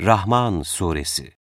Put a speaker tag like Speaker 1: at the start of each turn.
Speaker 1: Rahman Suresi.